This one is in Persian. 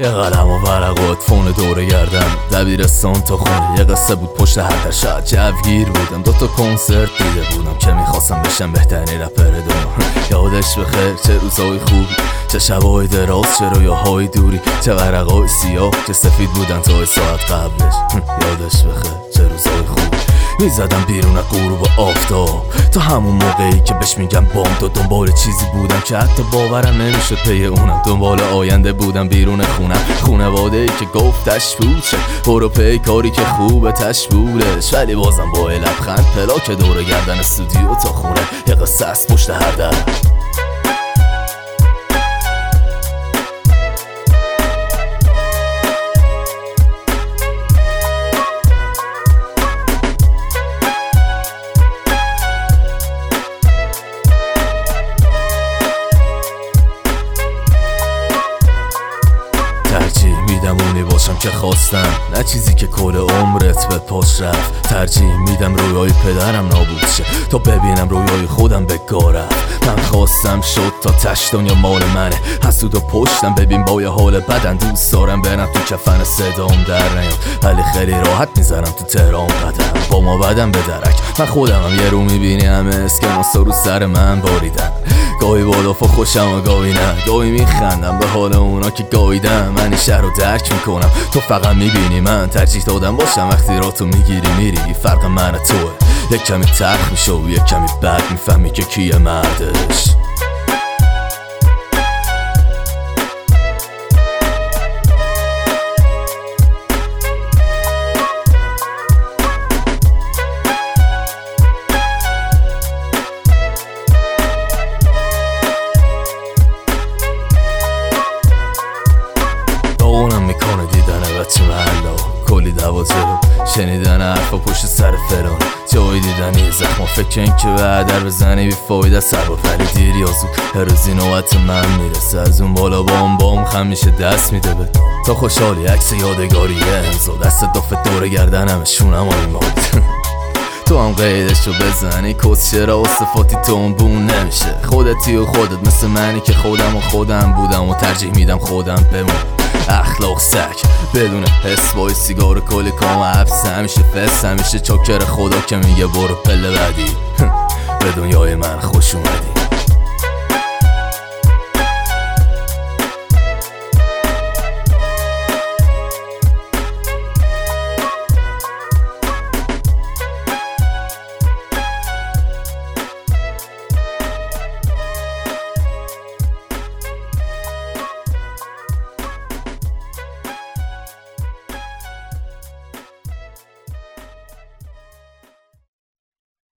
یه قلم و ورق و فون دوره گردم. دبیرستان تا خونه. یه قصه بود پشت هر شاید جوگیر بودم. دوتا کنسرت دیده بودم. که می‌خواستم بشم بهترین رپر دنیا. یادش بخیر. چه روزای خوبی. چه شبای دراز. چه رویاهای دوری. چه ورقای سیاه. چه سفید بودن تا ساعت قبلش. یادش بخیر. می‌زدم بیرون غروب آفتاب. تا همون موقعی که بهش میگم بام تو دنبال چیزی بودم که حتی باورم نمی‌شد پی اونم. دنبال آینده بودم بیرون خونم. خونواده ای که گفتش بوده برو پی کاری که خوبه تش بودش ولی بازم با لبخند پلاک دور گردن استودیو تا خونه. یه قصه پشت هر در میدم اونی باشم که خواستم. نه چیزی که کل عمرت به پاش رفت. ترجیح میدم رویای پدرم نابود شه. تا ببینم رویای خودم به من خواستم شد تا تش دنیا مال منه. حسود و پشتم. ببین با یه حال بدن. دوست دارم برم تو کفن صدام در نیاد ولی خیلی راحت می‌ذارم تو تهران قدم با ما بدم به درک. من خودم هم یه رو می‌بینی. همه اسکناس رو سر من باریدن. گاهی بالا خوشم و گاهی نه. گاهی میخندم به حال اونا که گاییدم من این شهر رو درک می‌کنم. تو فقط می‌بینی من ترجیح دادم باشم. وقتی را تو می‌گیری میری. فرق من توه. یک کمی تخ میشه و یک کمی بد. می‌فهمی که کیه مردش. جلو شنیدن حرفا پشت سر فران. جایی دیدن یه زخم فکر این که به بزنی بی فایده سر ولی دیر یا زود هر روزی نوبت من می‌رسه. از اون بالا بام بام خم میشه دست میده به تا خوشحالی؟ عکس یادگاریه. امضا. دست دافت دور گردنم شونم آی تو هم قیدشو بزنی. کس چرا و صفاتی تو بون نمیشه؟ خودتی و خودت مثل منی که خودم و خودم بودم و ترجیح میدم خودم بمون اخلاق سک بدون حس بای سیگار و کلی کام حبس همیشه فست همیشه چاکر خدا که میگه برو پله بعدی. به دنیای من خوش اومدی.